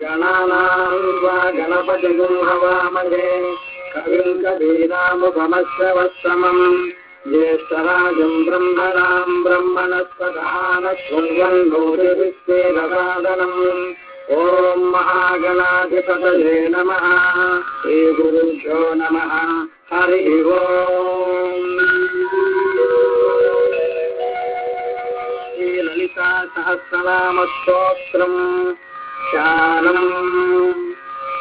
गणानां गणपतिगुं हवामहे कविम् कवीरामुपमश्रवत्तमम् ज्येष्ठराजम् ब्रह्मणाम् ब्रह्मणस्पदानशृण्वन्नोरिविश्वेदसादनम् ॐ महागणाधिपतये नमः श्रीगुरुभ्यो नमः हरिः ओम् सहस्रनामस्तोत्रम्। शानम्।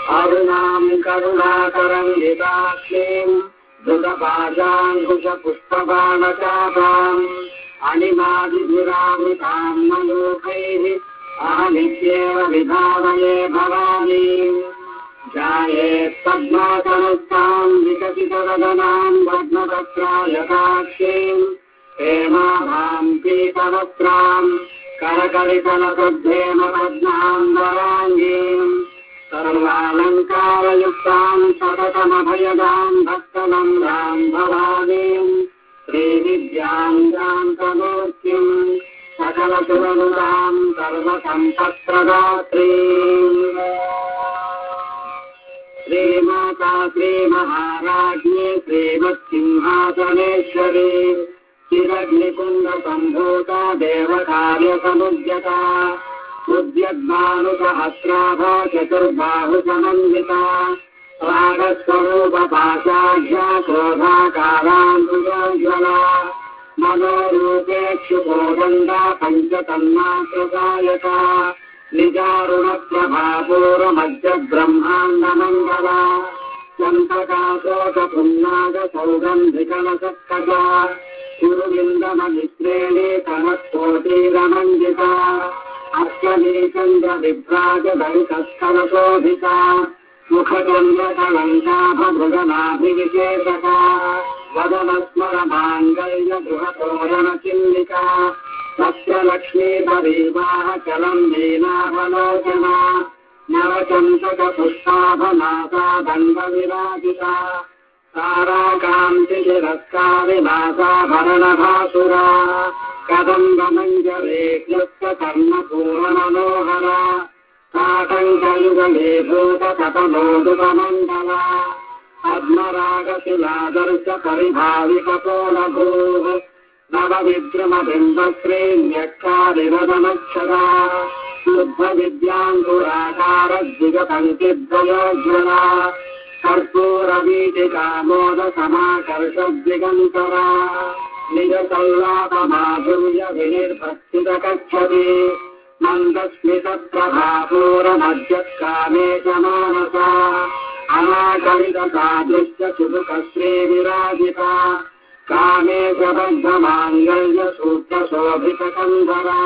अरुणाम् करुणाकरङ्गिताश्रीम् धृतपाशाङ्कुशपुष्पबाणचापाम् अणिमादिभिरावृताम् मयूखैः अहमित्येव विधावये भवामि। जायेत् पद्मासनस्ताम् विकसितवदनाम् पद्मपत्रायताक्षीम् हेमाभाम् पीतवस्त्राम् करकलितलसद्धेम पद्माम् वराङ्गीम् सर्वालङ्कारयुक्ताम् सततमभयदाम् भक्तनम्राम् भवानीम् श्रीविद्याम् शान्तमूर्तिम् सकलसुरनुराम् सर्वसम्पत्प्रदात्रीम् श्रीमाता श्रीमहाराज्ञी श्रीमत्सिंहासनेश्वरी चिरग्निकुन्दसम्भूता देवकार्यसमुद्यता उद्यद्भानुसहस्राभा चतुर्बाहुसमन्विता रागस्वरूपपाशाढ्या क्रोधाकारान्तुज्वला मनोरूपेक्षुकोदण्डा पञ्चतन्मात्रगायका निजारुणप्रभापूर्वमध्यब्रह्माण्डमण्डला चम्पकाशोकपुन्नागसौगन्धिकलसत्कजा कुरुविन्दममित्रेणे कनत्कोटीरमण्डिता अष्टमीचन्द्रविभ्राजदलितस्थलशोभिता मुखचन्द्रकलङ्काभमृगनाभिविशेषका वदनस्मरमाङ्गल्यगृहतोरणचिल्लिका तस्य लक्ष्मीपरीवाहचलम् लीलावलोचना नवचन्तकपुष्पाभनासा दण्डविराजिता ताराकान्तिशिरस्कारिनासाभरणभासुरा कदम्बमञ्जरे क्लुप्तकर्णपूर्णमनोहरा काटङ्कयुगलेभूततपनोदुपमण्डला पद्मरागशिलादर्श परिभाविकपोलभूः नवविद्रुमबिम्बश्रेण्यक्कारिवदनक्षरा शुद्धविद्याङ्कुराकारद्विगपङ्क्तिद्वयोज्वला कर्पूरवीटिकामोदसमाकर्षद्विगन्तरा निजसल्लापमाधुर्य विनिर्भक्तितकच्छति मन्दस्मितप्रभापूरमध्यकामे च मानसा। अनाकलितसादृश्य सुमुखश्रीविराजिता कामे च बद्धमाङ्गल्यसूत्रशोभितकन्धरा।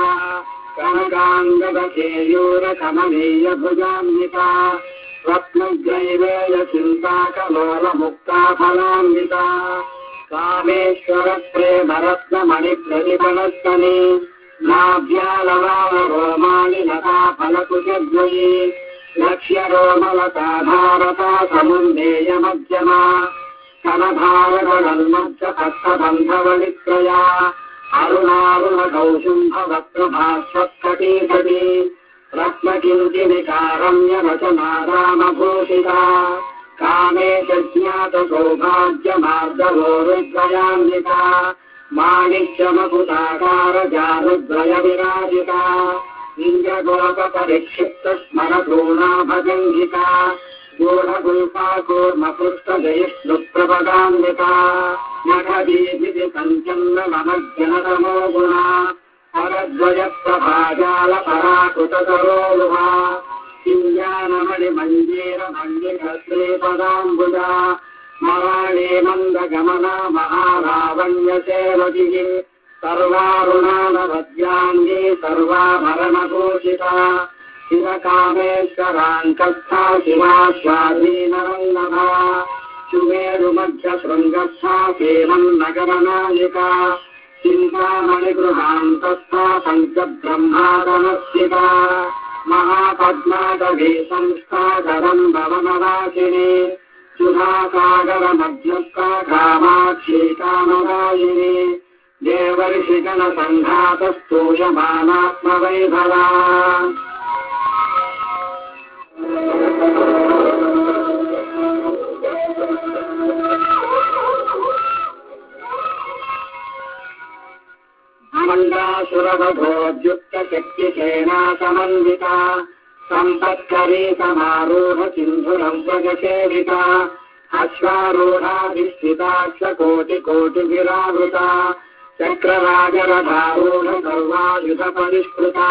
कनकाङ्गदकेयूरकमनीयभुजान्विता स्वप्नग्रैवेय चिन्ताकलोलमुक्ताफलान्विता कामेश्वरप्रेमरत्नमणिप्रतिपणस्तनि नाभ्यालवारोमाणि लता फलकुशद्वयी लक्ष्यरोमलता भारता समुन्देय मध्यमा कनभारगणन्मध्य पक्षबन्धवलित्रया अरुणारुणकौशुम्भवक्त्रभास्वत्कटीकटी रत्नकिञ्चिनिकारम्य रचना रामभूषिता कामे च ज्ञातसौभाग्यमार्गवोरुद्वयान्विता माणिक्यमकुटाकार जारुद्वय विराजिता इन्द्रगोपपरिक्षिप्तस्मरपूर्णा भजङ्गिता गूढगुल्पा कूर्मपुष्पजयिष्णुप्रपदान्विता नखदीभिति पञ्चन्नमज्जनतमो गुणा परद्वयप्रभाजालपराकृतसरोरुहा किञ्जानमणिमञ्जीरमण्डिभद्रे मराणे मन्दगमना महारावण्यसेवतिः सर्वारुणानभद्याङ्गे सर्वाभरणघोषिता। शिवकामेश्वराङ्कस्था शिवा स्वाधीनरङ्गभा। सुमेरुमध्यशृङ्गस्था सेवम् नगरनायिका चिन्तामणिगृहान्तस्था पञ्चब्रह्मादनस्थिता महापद्मादवे संस्था गरम् भवनवासिने। सुधासागरमध्यस्था कामाक्षी कामरायिने देवर्षिगणसङ्घातस्तूयमानात्मवैभवा समन्विता सम्पत्करी समारूढ सिन्धुरम् व्रजसेविता अश्वारूढाधिष्ठिताक्षकोटिकोटिभिरावृता चक्रराजरधारूढ सर्वायुधपरिष्कृता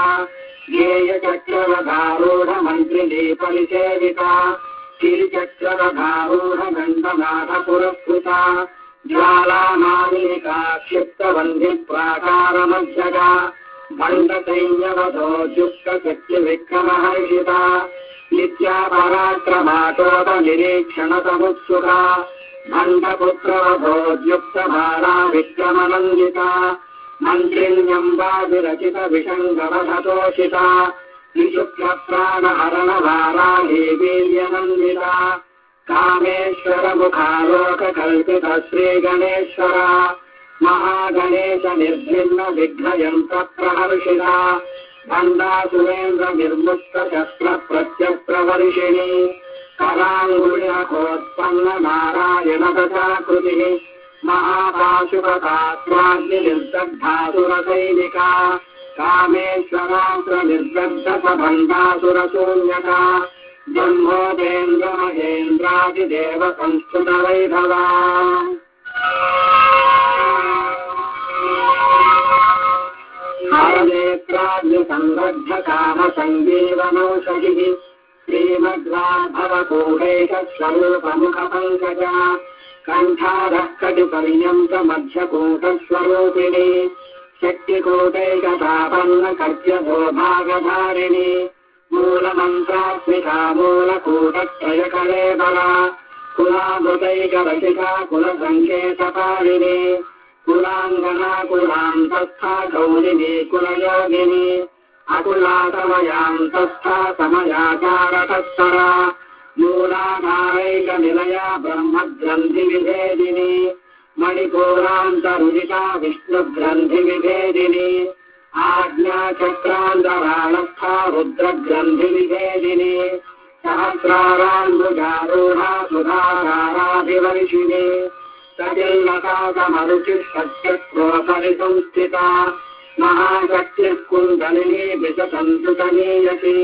ज्ञेयचक्ररधारूढ मन्त्रिणी परिसेविता गिरिचक्ररधारूढ गण्डनाथ ज्वालामालिका भण्डसैन्यवधोद्युक्तशक्तिविक्रमहर्षिता नित्या पराक्रमाटोपनिरीक्षणसमुत्सुका भण्डपुत्रवधोद्युक्तबाला विक्रमनन्दिता मन्त्रिण्यम्बाभिरचितविषङ्गवधतोषिता विशुक्लप्राणहरणवाराही वीर्यनन्दिता कामेश्वरमुखालोककल्पित श्रीगणेश्वरा महागणेश निर्भिन्न विघ्नयन्त्रप्रहर्षिता भण्डासुरेन्द्र निर्मुक्त शस्त्र प्रत्यप्रवर्षिणी नारायण दशाकृतिः महापाशुपतात्माग्निर्दग्धासुरसैनिका कामेश्वरात्र निर्दग्धस भण्डासुरशून्यका ब्रह्मोदेन्द्र महेन्द्रादिदेव संस्कृतवैभवा। हरनेत्राग्निसंरग्धकामसङ्गीवनौषधिः श्रीमद्वाभवकूटैकस्वरूपमुखपङ्कजा कण्ठारः कटिपर्यन्तमध्यकूटस्वरूपिणी शक्तिकूटैकतापन्नकर्त्यभोभागधारिणी मूलमन्त्रात्मिका मूलकूटत्रयकलेबला कुलामृतैकरचिता कुलसङ्केतपालिनी कुलाङ्गना कुलान्तस्था गौरिणी कुलयोगिनी अकुलातमयान्तस्था समयाचारतत्परा मूलाधारैकनिलया ब्रह्मग्रन्थिविभेदिनी मणिपूरान्तरुदिता विष्णुग्रन्थिविभेदिनी आज्ञाचक्रान्तराळस्था रुद्रग्रन्थिविभेदिनी सहस्राराम्बुजारूढा सुधाराराभिवर्षिणी सतिल्लताकमरुचिः सत्यक्रोपरिसंस्थिता महाशक्तिः कुन्दलिनी विशतन्तुतनीयति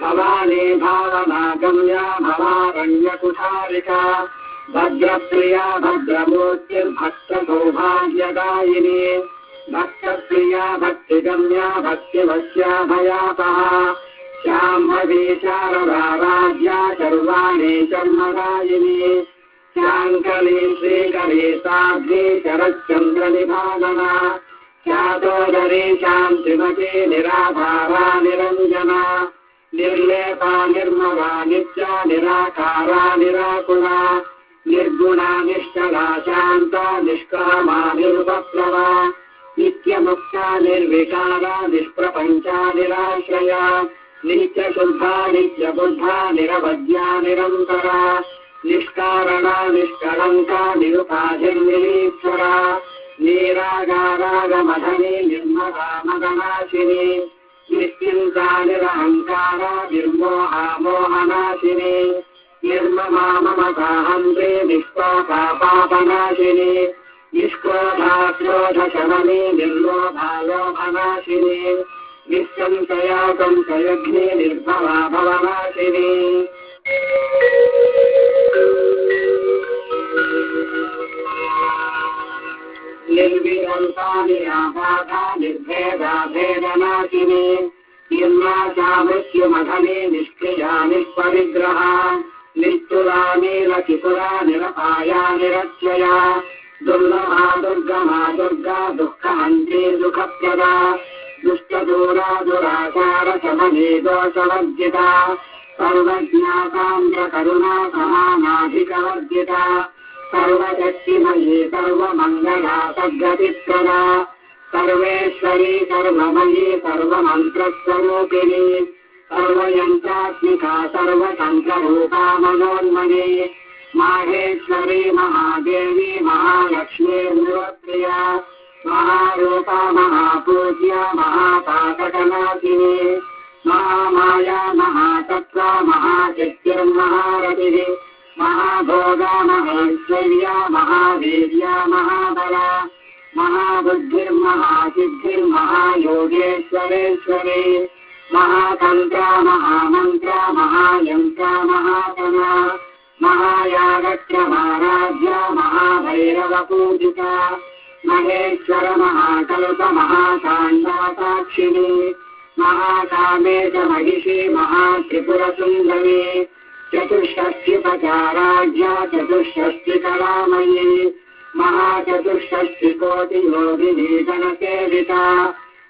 भवानी भावनागम्या भवारण्यकुठारिका भद्रप्रिया भद्रमूर्तिर्भक्तसौभाग्यदायिनी भक्तप्रिया भक्तिगम्या शाम्भवी शारदाराध्या सर्वाणि शर्मदायिनी शाङ्कली श्रीकरी साध्वी शरच्चन्द्रनिभागना शातोदरी शान्तिमती निराधारा निरञ्जना। निर्लेपा निर्मला नित्या निराकारा निराकुला। निर्गुणा निष्कला शान्ता निष्कामा निरुपप्लवा नित्यमुक्ता निर्विकारा निष्प्रपञ्चा निराश्रया नित्यशुद्धा नित्यबुद्धा निरवद्या निरन्तरा निष्कारणा निष्कलङ्का निरुपाधिर्निरीश्वरा नीरागारागमधनी मदनाशिनी निश्चिन्ता निरहङ्कारा निर्मोहा मोहनाशिनी निर्ममा ममताहन्त्रे निष्पापा लोभनाशिनी निःसंशया संशयग्नि निर्भवा भवनाशिनी निर्विरन्ता निराबाधा निर्भेदा भेदनाशिनी। निर्नाशा मृत्युमघनी निष्क्रिया निष्परिग्रहा निष्ठुला नीलकिपुरा निरपाया निरत्यया दुर्लभा दुर्गमा दुर्गा दुःखहन्त्री दुःखप्रदा दुष्टदूरा दुराचार शमनी दोषवर्जिता सर्वज्ञा सान्द्रकरुणा समानाधिकवर्जिता सर्वशक्तिमयी सर्वमङ्गला सद्गतिप्रदा सर्वेश्वरी सर्वमयी सर्वमन्त्रस्वरूपिणी सर्वयन्त्रात्मिका सर्वतन्त्ररूपा मनोन्मनी माहेश्वरी महादेवी महालक्ष्मी मूर्प्रिया महारूपा महापूज्या महापातकनाशिनी महामाया महातत्त्वा महाशक्तिर्महारतिः महाभोगा महेश्वर्या महावीर्या महाबला महाबुद्धिर्महासिद्धिर्महायोगेश्वरेश्वरे महातन्त्रा महामन्त्रा महायन्त्रा महातना महायागक्रमाराध्या महाभैरवपूजिता महेश्वर महाकल्प महाकान्ता साक्षिणी महाकामेश महिषी महात्रिपुरसुन्दरी जनसेविता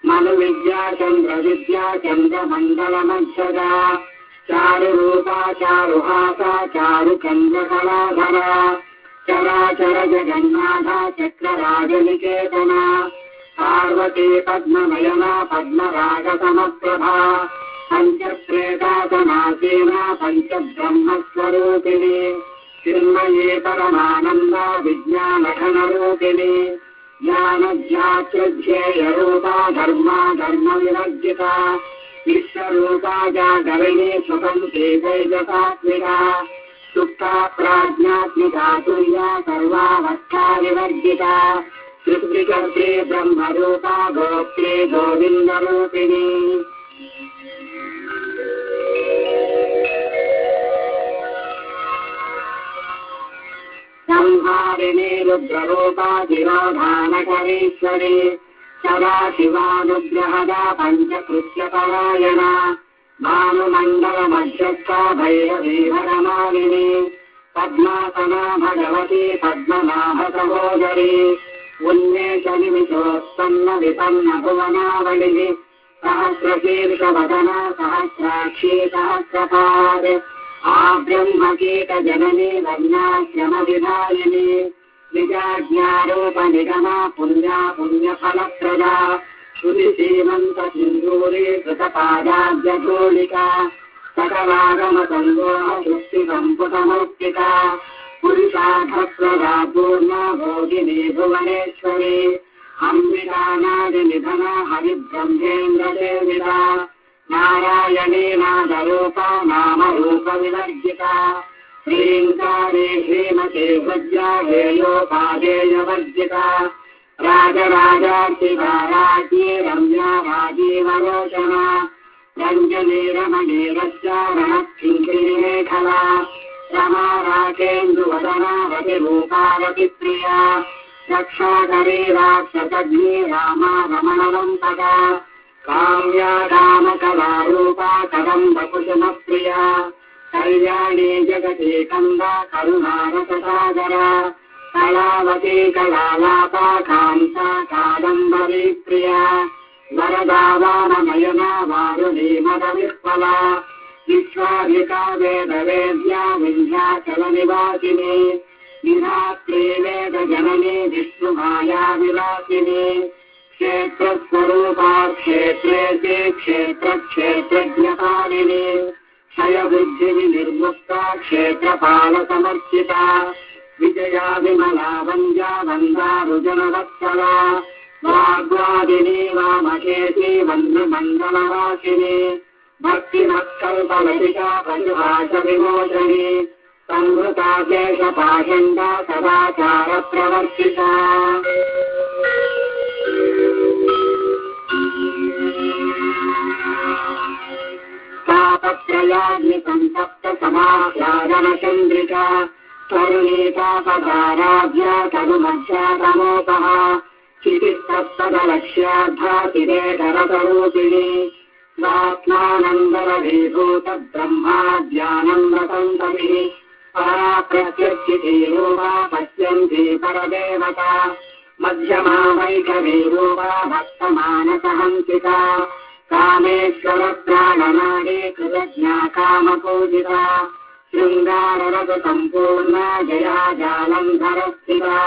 मनुविद्या चन्द्रविद्या चन्द्रमण्डलमध्यदा చారు రూపా చారు హాస చారు చంద్రకళాధర చరాచర జగన్నాథ చక్రరాజనికేతన పార్వతీ పద్మనయన పద్మరాగ సమప్రభ పంచ ప్రేతాసనాసీన పంచ బ్రహ్మస్వరూపిణి చిన్మయే పరమానంద విజ్ఞానఘన విజ్ఞానఘనరూపిణి జ్ఞానజ్ఞాత్యధ్యేయ రూపా ధర్మా ధర్మ విరజిత विश्वरूपा जागरिणी स्वतन्त्री वैजसात्मिका सुप्ता प्राज्ञात्मिका तुल्या सर्वावस्था विवर्जिता सृष्टिकर्त्री ब्रह्मरूपा गोप्त्रे गोविन्दरूपिणी। संहारिणे रुद्ररूपाधिरोधानकरेश्वरे। सदा शिवानुग्रहदा पञ्चकृत्यपरायणा। भानुमण्डलमध्यस्था भैरवीवरमालिनी पद्मासना भगवती पद्मनाभसहोदरी उन्मेषनिमिषोत्पन्न विपन्न भुवनावलिः। सहस्रशीर्षवदना सहस्राक्षी सहस्रपाद। आब्रह्मकीटजननी वर्णाश्रमविधायिनी निजाज्ञारोपनिगमा पुण्या पुण्यफलप्रदा। श्रुतिसीमन्त सिन्दूरे कृतपादाब्जगोलिका सकलागमसङ्गोह सृष्टिसम्पुटमौक्तिका पुरुषार्थप्रदा पूर्णा भोगिनी भुवनेश्वरी अम्बिकानादिनिधना हरिब्रह्मेन्द्रसेविता नारायणी नादरूपा नामरूपविवर्जिता श्रीङ्कारे श्रीमते भज्या हेयोपादेयवर्जिता राजराजार्चिताराज्ञी रम्या राजीवलोचना रञ्जनी रमणीरस्यारणक्षिङ्किरिमेखला रमा राकेन्दुवदनावतिरूपावति प्रिया। रक्षाकरी राक्षसग्नी रामा रमणवन्तका काम्या रामकलारूपा कदम्बकुसुमप्रिया कल्याणी जगति कन्दा करुणारससागरा। कलावती कलालापा कान्ता कादम्बरी प्रिया। वरदा वामनयना वारुणी मदविह्वला। विश्वाधिका वेदवेद्या विन्ध्याचलनिवासिनी निरात्रे वेदजननी विष्णुमाया विलासिनी। क्षेत्रस्वरूपा क्षेत्रेति क्षेत्रक्षेत्रज्ञकारिणी क्षयबुद्धिविनिर्मुक्ता क्षेत्रपालसमर्चिता विजया विमला वन्द्या वन्दारुजनवत्सला वाग्वादिनी वामकेति वन्द्रमण्डलवासिनी भक्तिमत्कल्पलतिका पशुभाषविमोचनी संहृता शेषपाषण्डा सदाचारप्रवर्तिता चितिस्तत्तदलक्ष्यार्धा चिरेतरतरूपिणी स्वात्मानन्दरभीभूतब्रह्माद्यानन्दसन्ततिः परा प्रत्यक्षितीरूपा पश्यन्ती परदेवता मध्यमा वैखरीरूपा भक्तमानसहंसिका कामेश्वर प्राणनाडे कृतज्ञा कामपूजिता शृङ्गाररसम्पूर्णा जया जालन्धरस्थिता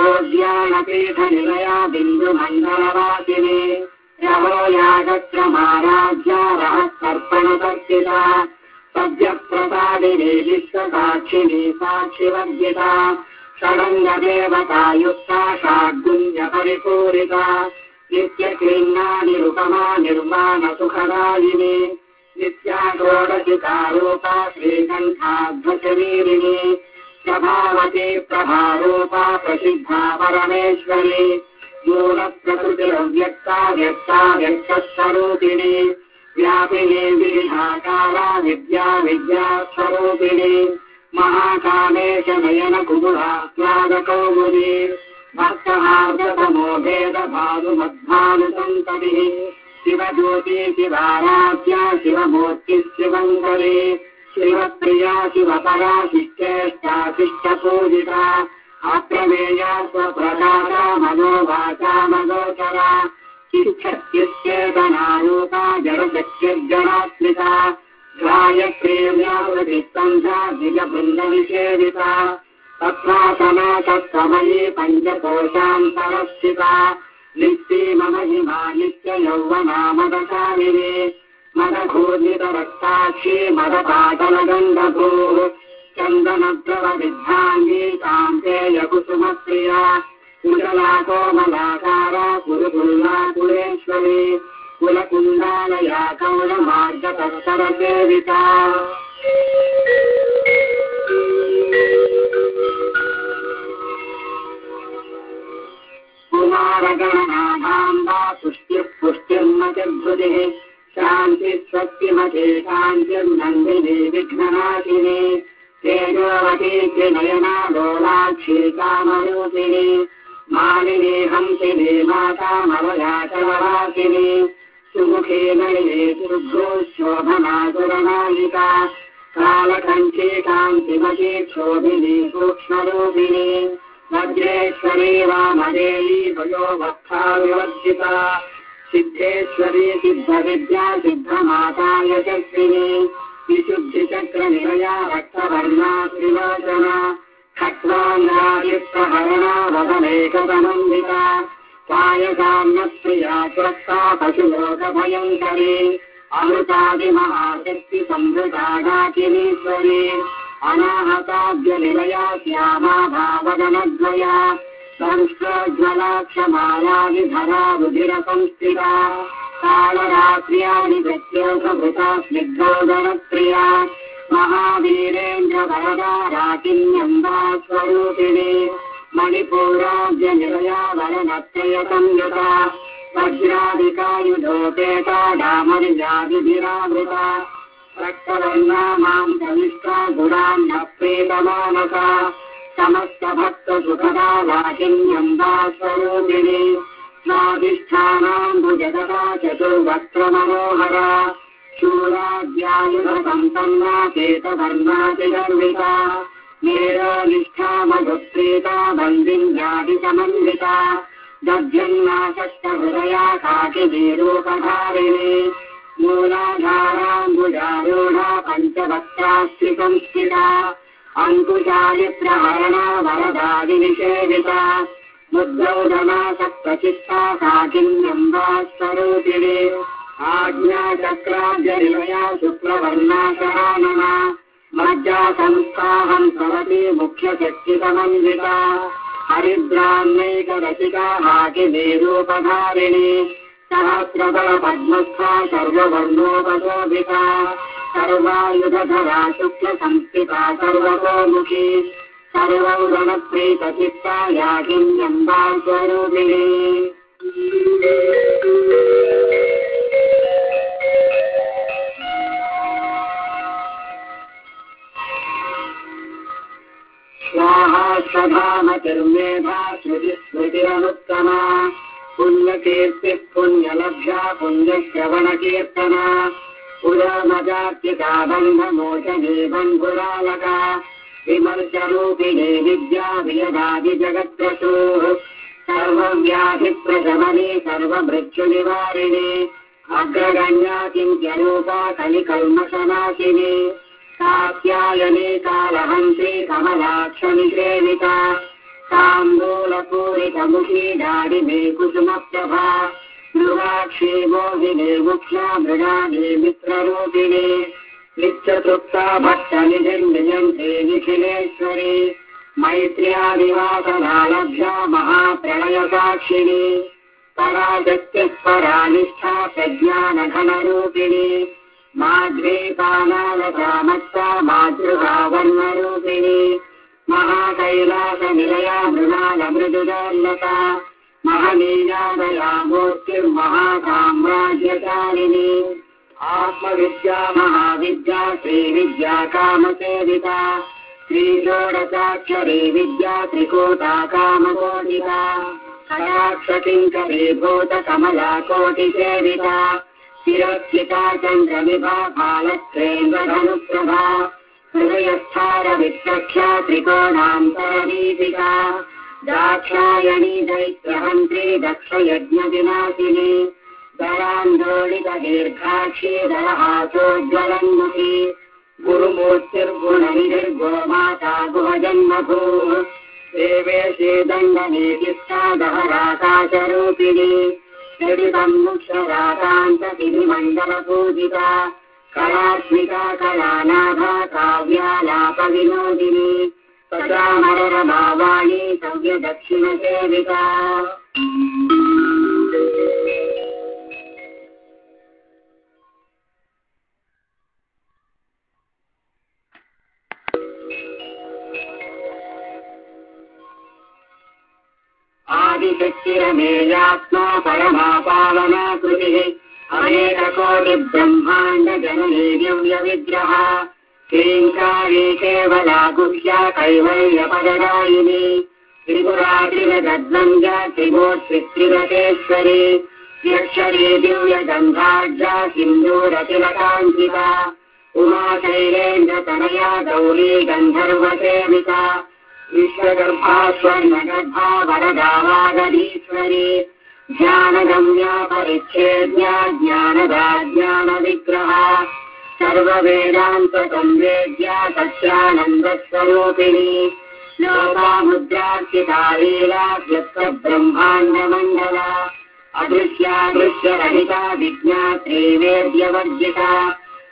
ओद्यानपीठनिलया बिन्दुमण्डलवासिनी रवो यागक्रमाराध्या रहस्तर्पणदर्शिता सद्यप्रसादिनी विश्वसाक्षिणी साक्षिवर्जिता षडङ्गदेवतायुक्ता षाड्गुञ्जपरिपूरिता नित्यक्रीम्ना निरुपमा निर्वाणसुखदायिनी नित्या षोडशिकारूपा श्रीकण्ठाध्वचवीरिणी प्रभावती प्रभारूपा प्रसिद्धा परमेश्वरी। मूलप्रकृतिरव्यक्ता व्यक्ता व्यक्तस्वरूपिणी। व्यापिनी विधाकारा विद्या विद्यास्वरूपिणी। महाकालेश नयन कुमुरास्वादकौमुदी भक्तहार्दतमो भेदभानुमध्वानुसन्ततिः शिवज्योति शिवाराध्या शिवमूर्तिः शिवङ्करी। शिवप्रिया शिवपरा शिष्टेष्टा शिष्टपूजिता। अप्रमेया स्वप्रकाशा मनोवाचा मनोचरा। शिक्षत्यश्चेतनारूपा जडशक्तिर्जनात्मिका। ध्यायप्रेम्यावृत्तन्धा द्विजबृन्दनिषेविता तत्रासना तत्समये पञ्चकोशान्तरस्थिता नित्ये मम हिमा नित्ययौवना मदशालिने। मदघूर्णितरक्ताक्षी मदपाटलगन्धभूः। चन्दनद्रवविद्धाङ्गी कान्तेयकुसुमप्रिया कुशला कोमलाकारा कुरुकुल्ला कुलेश्वरी कुलकुण्डालया कौलमार्गतत्सरसेविता शान्तिः स्वस्तिमते शान्तिर्नन्दिनी विघ्ननाशिनी तेजोवती त्रिनयना लोलाक्षी कामरूपिणी मालिनी हंसिनी मातामवयाचलवासिनी सुमुखी शोभना सुरनायिका कालकण्ठी कान्तिमती क्षोभिनी सूक्ष्मरूपिणी वज्रेश्वरी वामदेवी भयोवत्था विवर्जिता सिद्धेश्वरी सिद्धविद्या सिद्धमाता यशस्विनी विशुद्धिचक्रनिलया रक्तवर्णा त्रिलोचना खट्वाङ्गादिप्रहरणा वदनेकसमन्विता पायसान्नप्रिया स्वस्ता पशुलोकभयङ्करी अमृतादिमहाशक्तिसंहृता डाकिनीश्वरी अनाहताद्यनिलया श्यामा भावगनद्वया संस्रोज्ज्वलाक्षमाला विधरा रुधिरसंस्थिता कालरात्र्याणि प्रत्योकभृता स्निग्धोदनप्रिया महावीरेन्द्रवरदा राकिन्यम्बा स्वरूपिणी मणिपूराब्जनिलया वरनत्रयसंयुता वज्रादिकायुधोपेता डामर्यादिभिरावृता रक्तवर्णा माम् प्रविष्टा प्रेतमानसा समस्तभक्तसुखदा वाकिन्यम्बा स्वरूपिणी। स्वाधिष्ठानाम् भुजगता चतुर्वक्त्रमनोहरा। शूराद्यायुधसम्पन्ना चेतवर्णातिगर्विता मेरोनिष्ठामधुप्रीता बन्दिन्यादिसमन्विता। दध्यन्नाशक्तहृदया काकिनीरूपधारिणी मूलाधाराम्बुजारूढा पञ्चवक्त्रास्त्रिसंस्थिता अङ्कुशालिप्रहरणा वरदादिनिषेविता मुद्रौधना सप्तचित्ता काकिन्यम्बा स्वरूपिणी आज्ञाचक्राद्यनिलया शुक्लवर्णा शरानना मज्जा संस्थाहम् भवति मुख्यशक्तिसमन्विता हरिद्रान्नैकरचिका हाकिनीरूपधारिणी सहस्रदलपद्मस्था सर्ववर्णोपशोभिता सर्वायुधधरा शुक्लसंस्थिता सर्वतोमुखी सर्वौरणप्रीतचित्ता याकिन्यम्बा स्वरूपिणी स्वाहा स्वधामतिर्मेधा श्रुतिस्मृतिरनुत्तमा पुण्यकीर्तिः पुण्यलभ्या पुण्यश्रवणकीर्तना पुरामजात्रिका बन्धमोचने बन्धुरालका विमर्शरूपिणे विद्या वियदादिजगत्प्रसूः सर्वव्याधिप्रशमने सर्वमृत्युनिवारिणे अग्रगण्या किञ्चरूपा कलिकल्मषनाशिनी कात्यायने कालहन्त्री कमलाक्षनिषेविता ताम्बूलपूरितमुखी दाडिमे कुसुमप्रभा मृगाक्षी मोहिने मुख्या मृगाने मित्ररूपिणे नित्यतृप्ता भक्तनिधिर्नियन्ते निखिलेश्वरी मैत्र्यादिवासनालभ्या महाप्रलयसाक्षिणी पराशक्तिः परानिष्ठा प्रज्ञानघनरूपिणी माद्रीपानालसामत्ता मातृभावर्णरूपिणी महाकैलासनिलया मृणालमृदुदर्लता महनीयादया मूर्तिर्महासाम्राज्यकारिणी आत्मविद्या महाविद्या श्रीविद्या कामसेविता। श्रीषोडशाक्षरी विद्या त्रिकोटा कामकोटिका कटाक्षकिङ्करीभूत कमला कोटिसेविता शिरस्थिता चन्द्रविभा फालक्षेन्द्रधनुप्रभा हृदयस्थारविप्रख्या त्रिकोणान्तरदीपिका दाक्षायणी दैत्यहन्त्री दक्षयज्ञविनाशिनी दरान्दोलितदीर्घाक्षी दरहासोज्ज्वलन्मुखी गुरुमूर्तिर्गुणनिर्गोमाता गुहजन्मभूः देवेशे दण्डनीतिष्ठादहराकाशरूपिणी जडितम्मुक्षराकान्ततिभिमण्डलपूजिता कलात्मिका कलानाभा काव्यालापविनोदिनी सदामररमावाणी सव्यदक्षिणसेविका आदिशक्तिरमेयात्मा परमा पावना कृतिः अनेककोटिब्रह्माण्ड जननी दिव्यविग्रह श्रीङ्कारी केवला गुह्या कैवल्यपददायिनी। त्रिपुरात्रिगद्वन्द्या त्रिभोत्रित्रिगतेश्वरी यक्षरी दिव्यगन्धाढ्या सिन्दूरतिलकाङ्किता। उमा शैलेन्द्रतनया गौरी गन्धर्वसेविका विश्वगर्भा स्वर्णगर्भा वरदा वागधीश्वरी ज्ञानगम्या परिच्छेद्या ज्ञानदा ज्ञानविग्रहा सर्ववेदान्तसंवेद्या सत्यानन्दस्वरूपिणी लोकामुद्रार्चिता लीला व्यक्तब्रह्माण्डमण्डला अदृश्यादृश्यरहिता विज्ञात्री वेद्यवर्जिता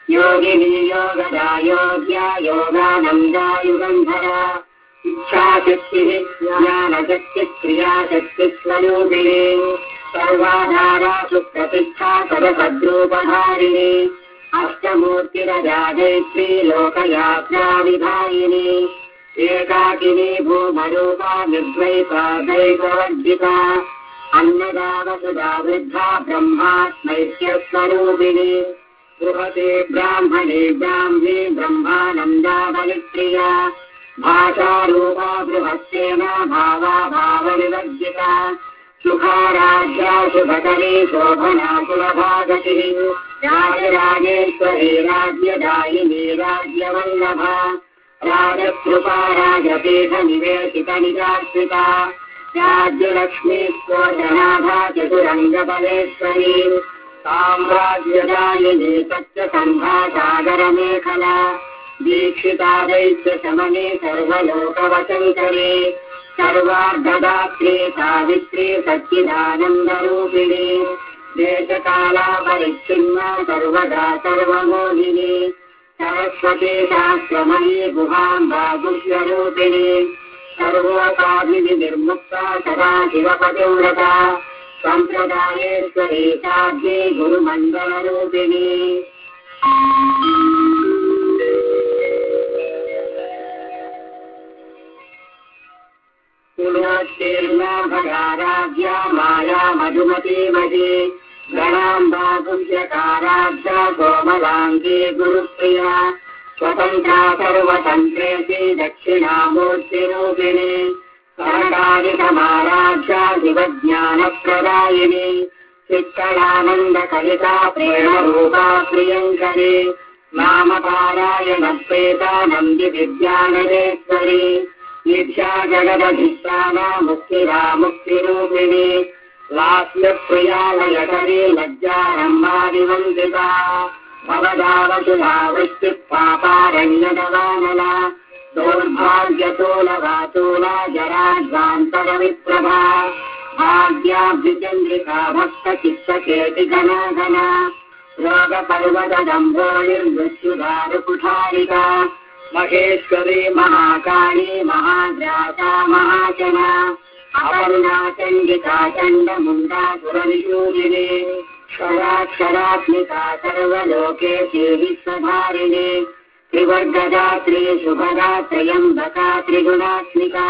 योगिनी योगदा योग्या योगानन्दा युगन्धरा इच्छाशक्तिः ज्ञानशक्तिः क्रियाशक्तिस्वरूपिणी सर्वाधारासु प्रतिष्ठा सदसद्रूपधारिणी अष्टमूर्तिरजागैत्री लोकयात्राविधायिनी एकाकिनी भूमरूपा निर्द्वैतादैकवर्जिता अन्नदावसुधा वृद्धा ब्रह्मात्मैक्यस्वरूपिणी बृहते ब्राह्मणे ब्राह्मी ब्रह्मानन्दाबलिप्रिया भाषारूपा बृहत्सेना भावा भावनिवर्जिता राजराजेश्वरी राज्यदायिनी राज्यवल्लभा। राजकृपा राजपीठनिवेशितनिजाश्रिता राज्यलक्ष्मी स्वजनाभा चतुरङ्गबलेश्वरी साम्राज्यदायिनी सत्यसम्भासागरमेखला दीक्षिता दैत्यशमने सर्वलोकवशङ्करे सर्वार्धदात्री सावित्री सच्चिदानन्दरूपिणी देशकाला परिच्छिन्ना सर्वदा सर्वमोहिनी सरस्वती शास्त्रमयी गुहाम्बा गुह्यरूपिणी सर्वोपाधिनिर्मुक्ता सदा शिवपतिव्रता सम्प्रदायेश्वरी साध्ये गुरुमण्डलरूपिणी कुलोत्तीर्णा भगाराध्या माया मधुमतीमती गणाम्बा गुह्यकाराध्या कोमलाङ्गी गुरुप्रिया। स्वतन्त्रा सर्वतन्त्रेति दक्षिणामूर्तिरूपिणी। सरकारिकमाराध्या शिवज्ञानप्रदायिनी। चित्तलानन्दकलिता प्रेमरूपा प्रियङ्करी। नामपारायणप्रेता नन्दिविद्यानरेश्वरी विद्या जगदधिष्ठाना मुक्तिरा मुक्तिरूपिणी लास्यप्रियालयकरी लज्जारम्भादिवन्दिता। भवदावसुधा वृष्टिः पापारण्यदवानला दौर्भाग्यतोलवातोला जराध्वान्तरविप्रभा भाग्याब्धिचन्द्रिका भक्तचित्तकेति घना घना रोगपर्वतदम्भोलिर्मृत्युधारुकुठारिका महेश्वरी महाकाली महाद्राता महाचना अपर्णा चण्डिका चण्डमुण्डा सुरविशूलिनी क्षराक्षरात्मिका सर्वलोकेशी विश्वधारिणी त्रिवर्गदा त्रिशुभदा त्र्यम्बका त्रिगुणात्मिका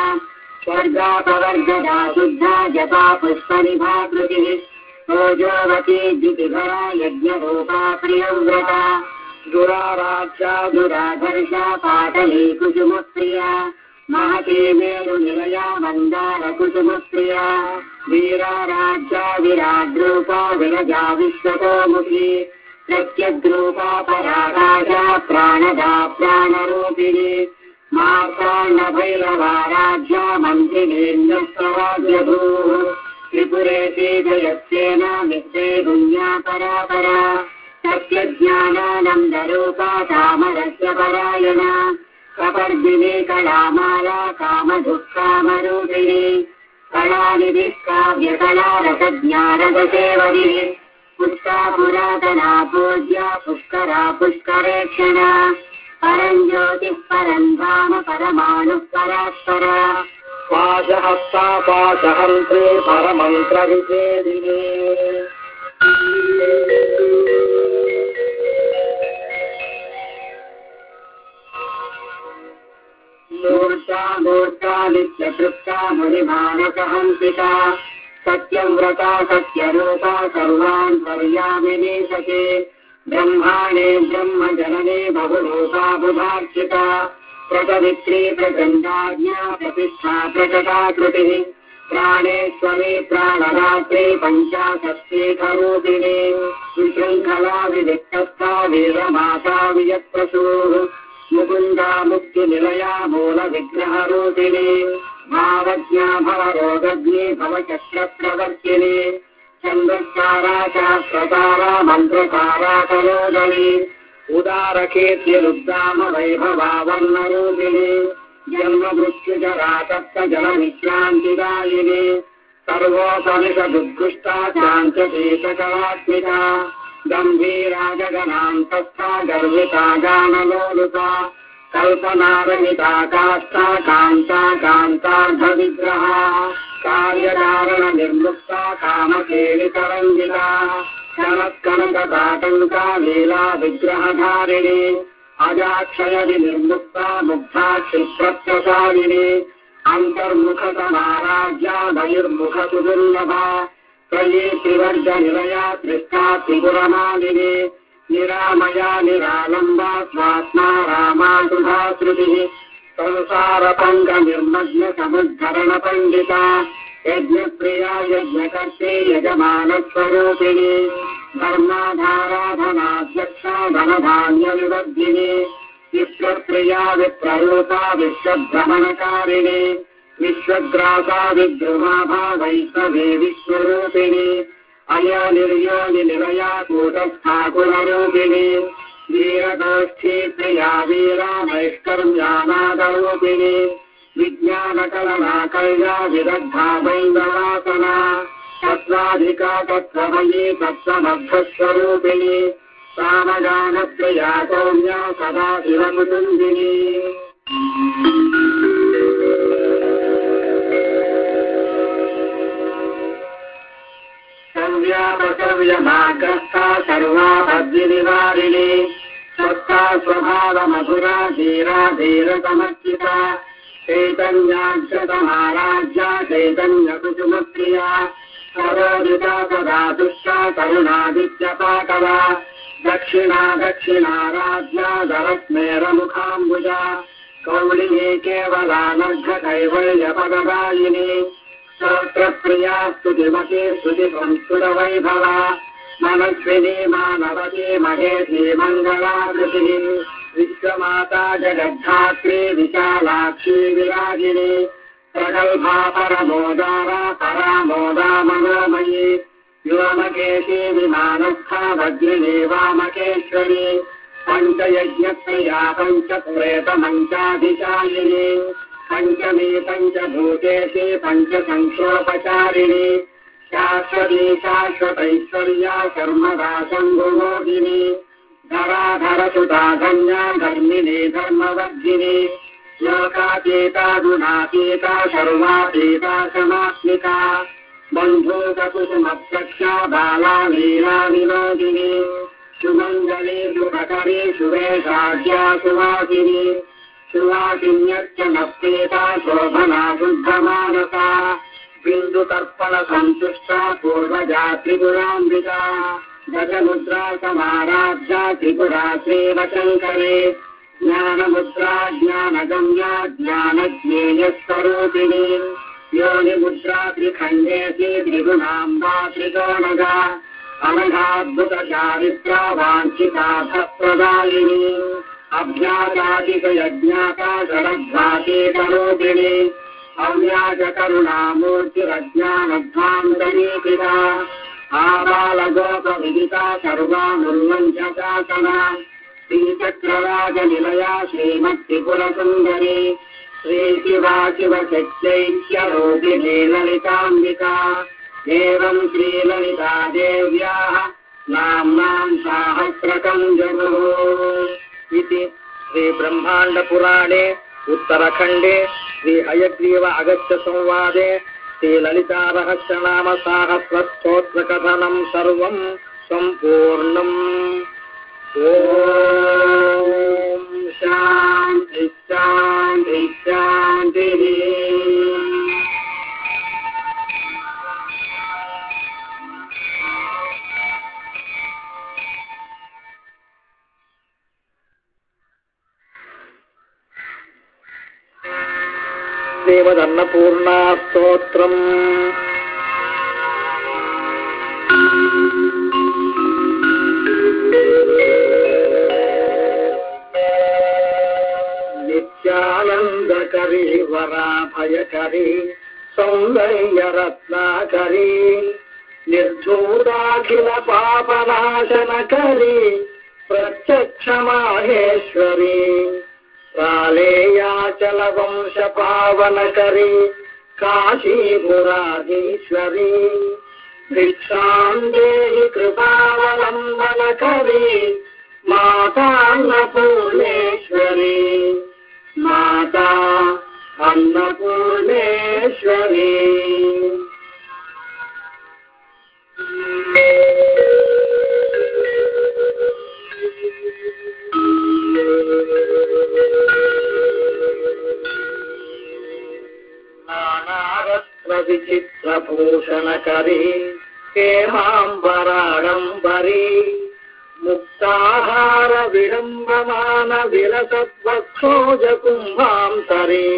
स्वर्गापवर्गदा शुद्धा जपा पुष्पनिभाकृतिः ओजोवती द्वितिभरा यज्ञरूपा प्रियव्रता दुराराध्या दुराधर्षा पाटली कुसुमप्रिया महती मेरुनिलया मन्दारकुसुमप्रिया वीराराध्या विराड्रूपा विरजा विश्वतोमुखी प्रत्यग्रूपा पराराजा प्राणदा प्राणरूपिणी मार्ताण्डभैरवाराध्या मन्त्रिणीन्द्रस्वराज्यभूः त्रिपुरेति जयस्येन मित्रे गुण्या परापरा सत्यज्ञानानन्दरूपा कामरस्य परायणा। प्रपर्दिनी कलामाला कामदुःखामरूपिणी कलानिधिः काव्यकला रसज्ञानदसेवरिः पुष्का पुरातना पूज्या पुष्करा पुष्करेक्षणा। परम् ज्योतिः परम् धाम परमाणुः परात्परा पाशहस्ता पाशहन्त्रे परमन्त्रविषेदिने मूर्ता मूर्ता नित्यतृप्ता मुनिमानसहंसिता सत्यव्रता सत्यरूपा सर्वान् पर्यामिनेशते ब्रह्माणे ब्रह्मजनने बहुरूपा बुधार्चिता। प्रसवित्री प्रचण्डाज्ञा प्रतिष्ठा प्रकटा कृतिः प्राणेश्वरी प्राणरात्रे पञ्चाशत्रेखरूपिणे विशृङ्खला विविक्तस्था वीरमाता वियत्प्रसूः ముకుందా ముక్తి నిలయా మూల విగ్రహ రూపిణి భావజ్ఞా భవ రోగజ్ఞి భవ చక్ర ప్రవర్తిని చంద్రకారా శాస్త్రతారా మంత్రకారా కరోగణి ఉదారకీర్తి రుద్రామ వైభవావర్ణ రూపిణి జన్మ మృత్యుజ తప్త జల విశ్రాంతిదాయిని సర్వోపనిషదుష్ట శాంతశీతకరాత్మిక गम्भीरा जगनान्तस्था गर्विता गानलोलुता कल्पनारहिता कान्ता कान्तार्धविग्रहा कार्यकारणनिर्मुक्ता कामकेलितरङ्गिता कनत्कनकताटङ्का लीला विग्रहधारिणी अजाक्षयविनिर्मुक्ता मुग्धा क्षिप्रत्यशालिनी अन्तर्मुखतमाराज्या बहिर्मुखसुदुर्लभा त्रयी त्रिवर्गनिलया त्रिष्ठा त्रिपुरमालिनी निरामया निरालम्बा स्वात्मा रामासुधा श्रुतिः। संसारपङ्गनिर्मग्नसमुद्धरणपण्डिता यज्ञप्रिया यज्ञकर्ते यजमानस्वरूपिणी धर्माधाराधनाध्यक्षा धनधान्यविवर्धिनी विश्वप्रिया विप्ररूपा विश्वभ्रमणकारिणी विश्वग्रासा विद्रुमाभा वैष्णवे विश्वरूपिणी अया निर्योनिलया कूटस्थाकुलरूपिणी वीरगोष्ठी प्रिया वीरा नैष्कर्म्यानादरूपिणी विज्ञानकलना कल्या विदग्धा बैन्दवासना तत्त्वाधिका तत्त्वमयी तत्त्वमध्वस्वरूपिणी सामगानप्रिया सौम्या सदा शिवकुटुम्बिनी सव्यापसव्यमाग्रस्था सर्वाभद्विनिवारिणी स्वस्था स्वभावमधुरा धीरा धीरसमर्चिता चैतन्याक्षतमाराज्या चैतन्यकुसुमप्रिया सरोदिता सदा दुष्टा करुणादित्यपाकरा दक्षिणा दक्षिणाराज्या दरस्मेरमुखाम्बुजा कौलिनी केवलानर्घकैवल्यपददायिनी स्तोत्रप्रिया स्तुतिमती स्तुतिसंस्कृतवैभवा मनस्विनी मानवती महेशी मङ्गलाकृतिः विश्वमाता जगद्धात्री विशालाक्षी विराजिनी। प्रगल्भा परमोदारा परामोदा मनोमयी व्योमकेशी विमानस्था वज्रिणी वामकेश्वरी। पञ्चयज्ञप्रिया पञ्चप्रेतमञ्चाधिशायिनी पञ्चमी पञ्चभूतेशी पञ्चसङ्ख्योपचारिणी शाश्वती शाश्वतैश्वर्या कर्मदा शम्भुमोदिनी धराधरसुता धन्या धर्मिणी धर्मवर्धिनी लोकातीता गुणातीता सर्वातीता समात्मिका बन्धूककुसुमप्रक्षा बाला वीरा विनोदिनी सुमङ्गली सुभकरी सुवेशाढ्या सुवासिनी सुवासिन्यर्चनप्रीता शोभना शुद्धमानसा बिन्दुतर्पणसन्तुष्टा पूर्वजा त्रिपुराम्बिका गजमुद्रा समाराध्या त्रिपुरा श्रीवशङ्करे। ज्ञानमुद्रा ज्ञानगम्या ज्ञानज्ञेयस्वरूपिणी। योनिमुद्रा त्रिखण्डेति त्रिगुणाम्बा त्रिकोणगा। अनघाद्भुतचारित्रा वाञ्छिता प्रदायिनी अभ्याजातिकयज्ञाता शरद्भातीकरूपिणी अव्याजकरुणामूर्तिरज्ञानध्वान्तरीपिता आबालगोपविदिता सर्वामुर्वञ्चशासना। श्रीचक्रराजनिलया श्रीमत्त्रिपुरसुन्दरी श्रीशिवा शिवशक्त्यैक्यरोगिणी ललिताम्बिका एवम् श्रीललिता देव्याः नाम्नाम् साहस्रकम् जगुः इति श्रीब्रह्माण्डपुराणे उत्तरखण्डे श्री हयग्रीव अगस्त्य संवादे श्रीललितारहस्यनाम साहस्रस्तोत्रकथनम् सर्वम् सम्पूर्णम्। ॐ शान्ति शान्ति शान्तिः శ్రీమదన్నపూర్ణాస్తోత్రम् నిత్యానందకరీ వరాభయకరీ సౌందర్యరత్నాకరీ నిర్ధూతాఖిల పాపనాశనకరీ ప్రత్యక్ష మాహేశ్వరీ प्रालेयाचलवंशपावनकरी काशीपुराधीश्वरी देहि कृपावलम्बनकरी मातान्नपूर्णेश्वरी। माता अन्नपूर्णेश्वरी नानारत्नविचित्रभूषणकरी हेमाम्बराडम्बरी मुक्ताहार विडम्बमान विलसद्वक्षोजकुम्भान्तरी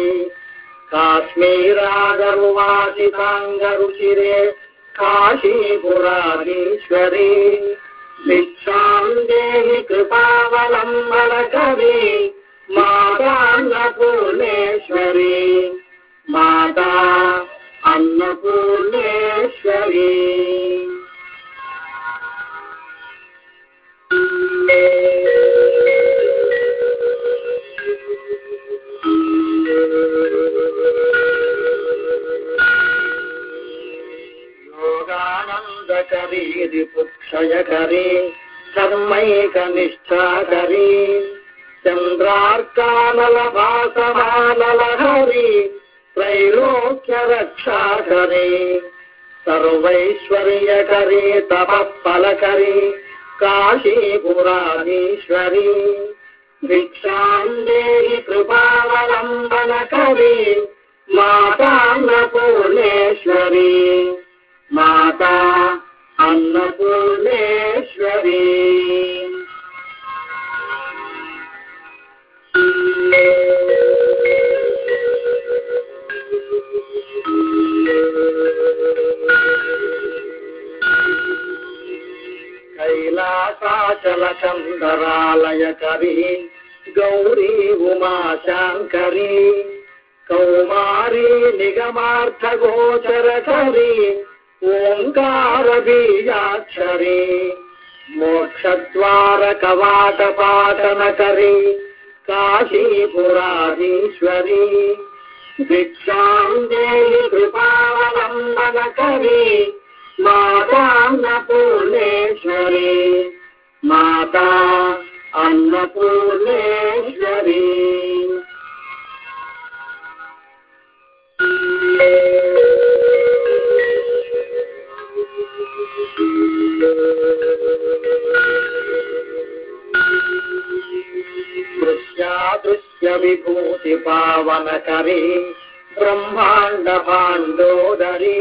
काश्मीरागरुवासिताङ्गरुचिरे काशीपुराधीश्वरी भिक्षाम् देहि कृपावलम्बनकरी मातान्नपूर्णेश्वरी माता अन्नपूर्णेश्वरी योगानन्दकरी रिपुक्षयकरी धर्मैकनिष्ठाकरी चन्द्रार्कानलभासमानलहरी त्रैलोक्यरक्षाकरी सर्वैश्वर्यकरी तपः फलकरी काशीपुराधीश्वरी भिक्षाम् देहि कृपावलम्बनकरी मातान्नपूर्णेश्वरी। माता अन्नपूर्णेश्वरी कैलासाचलचन्दरालयकरी गौरी उमाशाङ्करी कौमारी निगमार्थगोचरकरी ओङ्कारबीजाक्षरी मोक्षद्वारकवाटपाटनकरी काशीपुराधीश्वरी भिक्षाम् देहि कृपावलम्बनकरी मातान्नपूर्णेश्वरी माता अन्नपूर्णेश्वरी दृश्यादृश्यविभूतिपावनकरी ब्रह्माण्ड पाण्डोदरी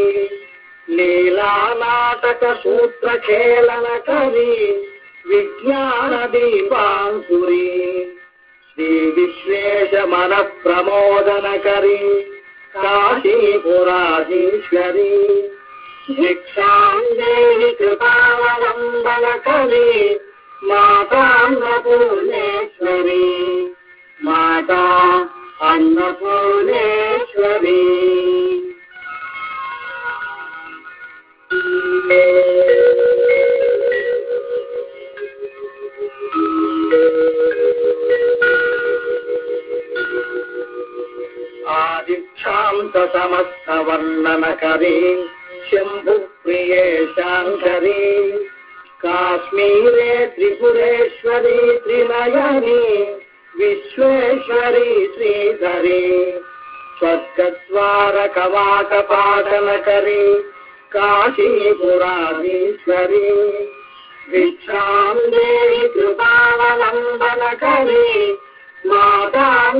लीलानाटकसूत्रखेलनकरी विज्ञानदीपाङ्कुरी श्रीविश्वेशमनप्रमोदनकरी काशीपुराधीश्वरी। देहि कृपावलम्बनकरी मातान्नपूर्णेश्वरी माता अन्नपूर्णेश्वरी। आदिक्षान्त समस्तवर्णनकरी शम्भुप्रिये शाङ्करी काश्मीरे त्रिपुरेश्वरी त्रिनयनी विश्वेश्वरी श्रीधरी स्वर्गद्वारकवाटपाटनकरी काशीपुराधीश्वरी भिक्षाम् देहि कृपावलम्बनकरी मातान्नपूर्णेश्वरी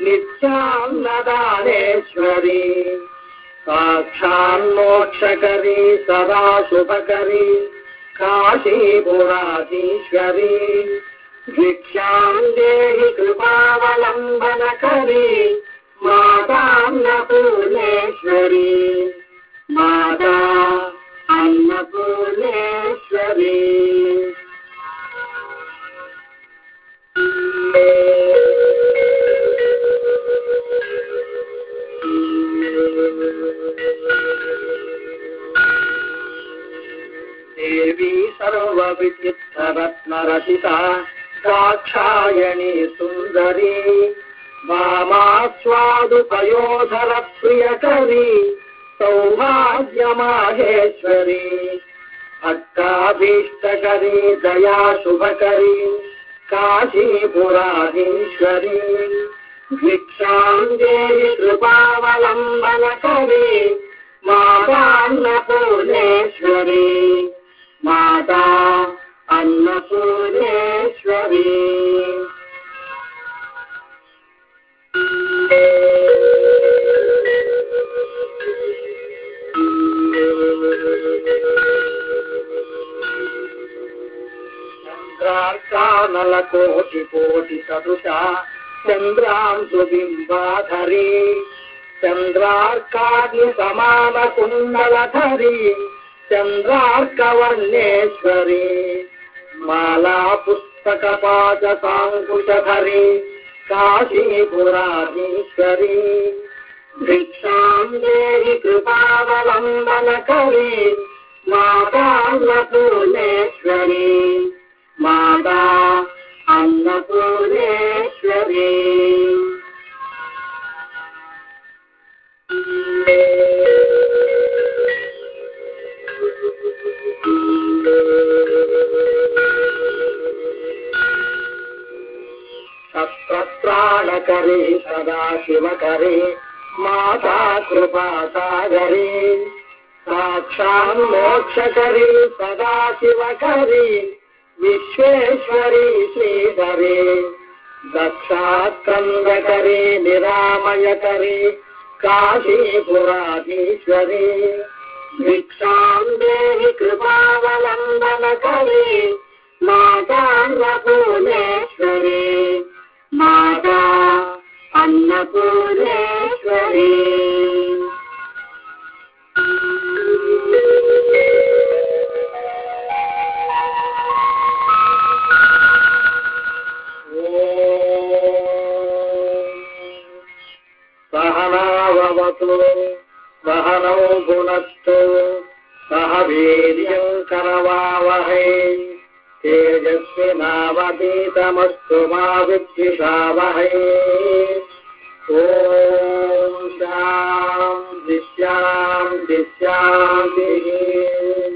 नित्यान्नदानेश्वरी। साक्षान्मोक्षकरी सदा शुभकरी काशीपुराधीश्वरी। भिक्षाम् देहि कृपावलम्बनकरी मातान्नपूर्णेश्वरी। माता अन्नपूर्णेश्वरी देवी सर्वविचित्ररत्नरचिता दाक्षायणी सुन्दरी। वामास्वादुपयोधरप्रियकरी सौभाग्यमाहेश्वरी। भक्ताभीष्टकरी दया शुभकरी काशीपुराधीश्वरी। भिक्षाम् देहि कृपावलम्बनकरी मातान्नपूर्णेश्वरी माता अन्नपूर्णेश्वरी। सदृशा चन्द्राम् सुबिम्बाधरी चन्द्रार्काग्निसमानकुण्डलधरी चन्द्रार्कवर्णेश्वरी माला पुस्तकपाचसाङ्कुशधरी काशीपुराधीश्वरी भिक्षाम् देहि कृपावलम्बनकरी मातान्नपूर्णेश्वरी माता अन्नपूर्णेश्वरी सप्तत्राणकरी सदा शिवकरी माता कृपा सागरी। साक्षान् मोक्षकरी सदा शिवकरी विश्वेश्वरी श्रीधरी दक्षात्कन्दकरी निरामयकरी काशीपुराधीश्वरी। भिक्षाम् देहि कृपावलम्बनकरी मातान्नपूर्णेश्वरी माता अन्नपूर्णेश्वरी सहनावतु सहनौ गुणस्तु सह वीर्यं करवावहै तेजस्विनावतीतमस्तु मा विद्विषावहै। ॐ शान्ति शान्ति शान्तिः